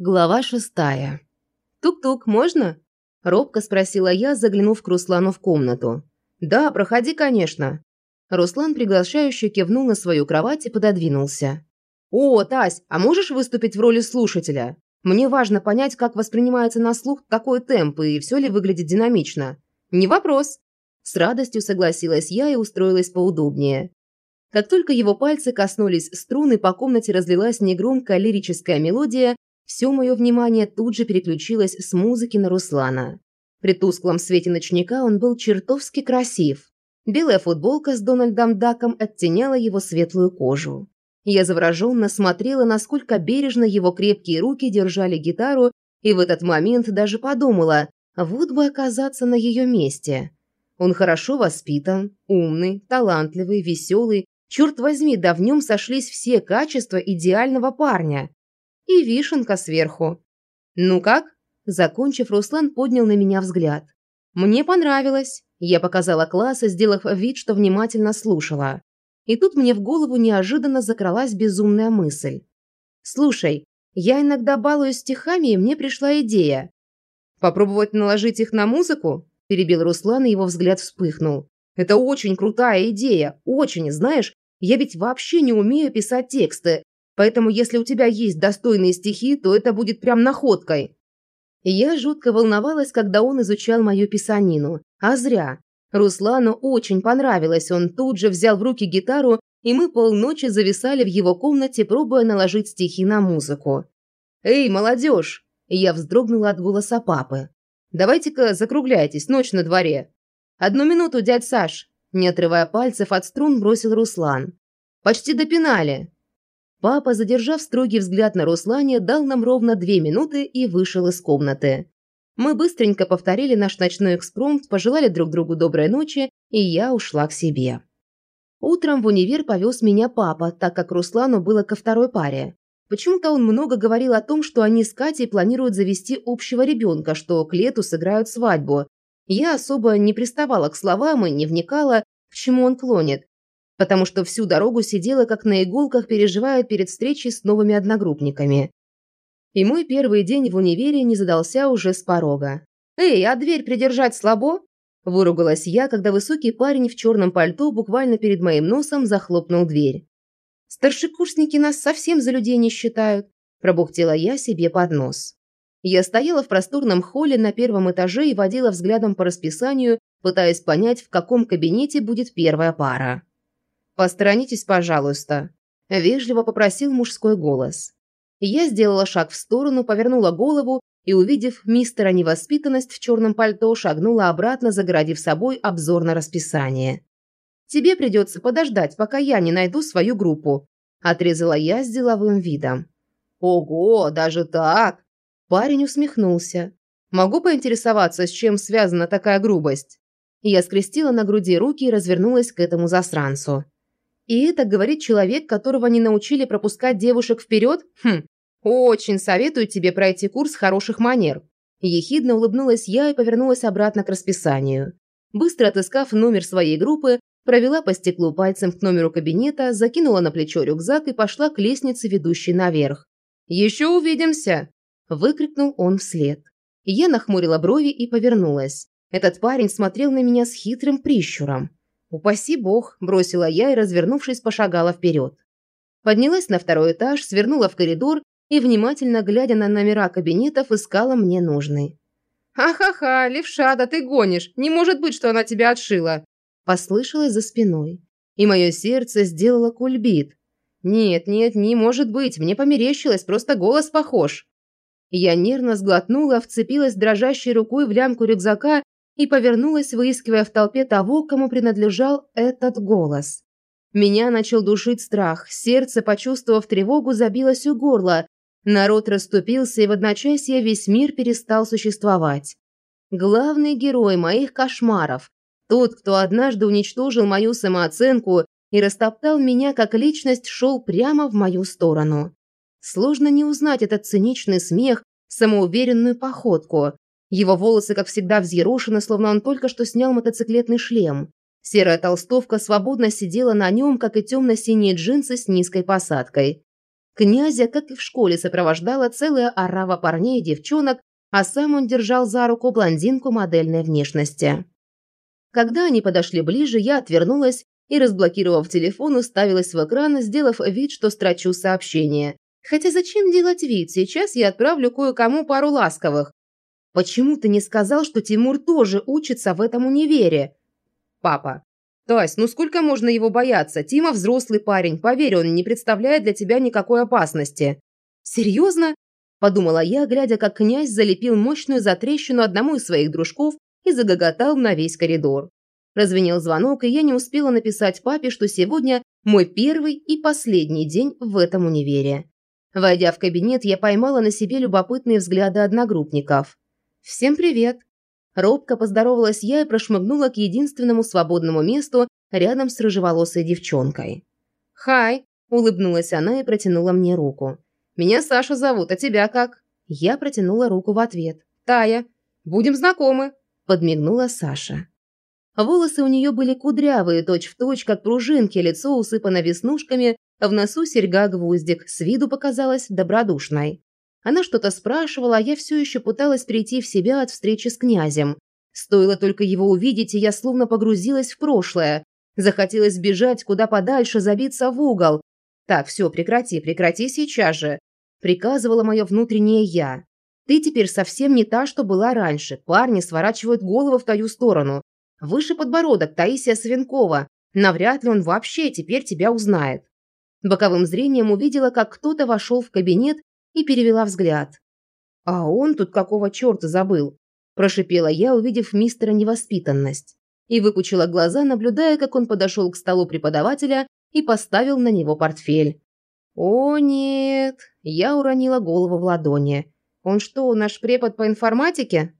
Глава шестая. «Тук-тук, можно?» – робко спросила я, заглянув к Руслану в комнату. «Да, проходи, конечно». Руслан приглашающе кивнул на свою кровать и пододвинулся. «О, Тась, а можешь выступить в роли слушателя? Мне важно понять, как воспринимается на слух такой темп и все ли выглядит динамично». «Не вопрос». С радостью согласилась я и устроилась поудобнее. Как только его пальцы коснулись струны, по комнате разлилась негромкая лирическая мелодия, все мое внимание тут же переключилось с музыки на Руслана. При тусклом свете ночника он был чертовски красив. Белая футболка с Дональдом Даком оттеняла его светлую кожу. Я завороженно смотрела, насколько бережно его крепкие руки держали гитару, и в этот момент даже подумала, вот бы оказаться на ее месте. Он хорошо воспитан, умный, талантливый, веселый. Черт возьми, да в нем сошлись все качества идеального парня и вишенка сверху. «Ну как?» Закончив, Руслан поднял на меня взгляд. «Мне понравилось». Я показала класс, сделав вид, что внимательно слушала. И тут мне в голову неожиданно закралась безумная мысль. «Слушай, я иногда балуюсь стихами, и мне пришла идея. Попробовать наложить их на музыку?» Перебил Руслан, и его взгляд вспыхнул. «Это очень крутая идея, очень, знаешь, я ведь вообще не умею писать тексты, Поэтому если у тебя есть достойные стихи, то это будет прям находкой. я жутко волновалась, когда он изучал мою писанину. А зря. Руслану очень понравилось, он тут же взял в руки гитару, и мы полночи зависали в его комнате, пробуя наложить стихи на музыку. «Эй, молодежь!» Я вздрогнула от голоса папы. «Давайте-ка закругляйтесь, ночь на дворе». «Одну минуту, дядь Саш!» Не отрывая пальцев от струн, бросил Руслан. «Почти допинали. Папа, задержав строгий взгляд на Руслане, дал нам ровно две минуты и вышел из комнаты. Мы быстренько повторили наш ночной экспромт, пожелали друг другу доброй ночи, и я ушла к себе. Утром в универ повез меня папа, так как Руслану было ко второй паре. Почему-то он много говорил о том, что они с Катей планируют завести общего ребенка, что к лету сыграют свадьбу. Я особо не приставала к словам и не вникала, к чему он клонит потому что всю дорогу сидела как на иголках, переживая перед встречей с новыми одногруппниками. И мой первый день в универе не задался уже с порога. «Эй, а дверь придержать слабо?» Выругалась я, когда высокий парень в черном пальто буквально перед моим носом захлопнул дверь. «Старшекурсники нас совсем за людей не считают», – пробухтела я себе под нос. Я стояла в просторном холле на первом этаже и водила взглядом по расписанию, пытаясь понять, в каком кабинете будет первая пара. «Посторонитесь, пожалуйста», – вежливо попросил мужской голос. Я сделала шаг в сторону, повернула голову и, увидев мистера невоспитанность в черном пальто, шагнула обратно, заградив собой обзор на расписание. «Тебе придется подождать, пока я не найду свою группу», – отрезала я с деловым видом. «Ого, даже так?» Парень усмехнулся. «Могу поинтересоваться, с чем связана такая грубость?» Я скрестила на груди руки и развернулась к этому засранцу. И это говорит человек, которого не научили пропускать девушек вперед? Хм, очень советую тебе пройти курс хороших манер. Ехидно улыбнулась я и повернулась обратно к расписанию. Быстро отыскав номер своей группы, провела по стеклу пальцем к номеру кабинета, закинула на плечо рюкзак и пошла к лестнице, ведущей наверх. «Еще увидимся!» – выкрикнул он вслед. Я нахмурила брови и повернулась. Этот парень смотрел на меня с хитрым прищуром. «Упаси бог», – бросила я и, развернувшись, пошагала вперед. Поднялась на второй этаж, свернула в коридор и, внимательно глядя на номера кабинетов, искала мне нужный. «Ха-ха-ха, левша, да ты гонишь! Не может быть, что она тебя отшила!» Послышалось за спиной. И мое сердце сделало кульбит. «Нет, нет, не может быть, мне померещилось, просто голос похож». Я нервно сглотнула, вцепилась дрожащей рукой в лямку рюкзака и повернулась, выискивая в толпе того, кому принадлежал этот голос. Меня начал душить страх, сердце, почувствовав тревогу, забилось у горла. Народ расступился, и в одночасье весь мир перестал существовать. Главный герой моих кошмаров, тот, кто однажды уничтожил мою самооценку и растоптал меня как личность, шел прямо в мою сторону. Сложно не узнать этот циничный смех, самоуверенную походку. Его волосы, как всегда, взъерошены, словно он только что снял мотоциклетный шлем. Серая толстовка свободно сидела на нем, как и темно-синие джинсы с низкой посадкой. Князя, как и в школе, сопровождала целая орава парней и девчонок, а сам он держал за руку блондинку модельной внешности. Когда они подошли ближе, я отвернулась и, разблокировав телефон, уставилась в экран, сделав вид, что строчу сообщение. Хотя зачем делать вид? Сейчас я отправлю кое-кому пару ласковых. Почему ты не сказал, что Тимур тоже учится в этом универе? Папа. Тась, ну сколько можно его бояться? Тима взрослый парень, поверь, он не представляет для тебя никакой опасности. Серьезно? Подумала я, глядя, как князь залепил мощную затрещину одному из своих дружков и загоготал на весь коридор. Развенел звонок, и я не успела написать папе, что сегодня мой первый и последний день в этом универе. Войдя в кабинет, я поймала на себе любопытные взгляды одногруппников. «Всем привет!» Робко поздоровалась я и прошмыгнула к единственному свободному месту рядом с рыжеволосой девчонкой. «Хай!» – улыбнулась она и протянула мне руку. «Меня Саша зовут, а тебя как?» Я протянула руку в ответ. «Тая, будем знакомы!» – подмигнула Саша. Волосы у нее были кудрявые, точь-в-точь, точь, как пружинки, лицо усыпано веснушками, а в носу серьга-гвоздик, с виду показалась добродушной. Она что-то спрашивала, а я все еще пыталась прийти в себя от встречи с князем. Стоило только его увидеть, и я словно погрузилась в прошлое. Захотелось бежать куда подальше, забиться в угол. «Так, все, прекрати, прекрати сейчас же», – приказывала мое внутреннее «я». «Ты теперь совсем не та, что была раньше. Парни сворачивают голову в твою сторону. Выше подбородок Таисия Свинкова. Навряд ли он вообще теперь тебя узнает. Боковым зрением увидела, как кто-то вошел в кабинет и перевела взгляд. «А он тут какого черта забыл?» – прошипела я, увидев мистера невоспитанность. И выпучила глаза, наблюдая, как он подошел к столу преподавателя и поставил на него портфель. «О, нет!» – я уронила голову в ладони. «Он что, наш препод по информатике?»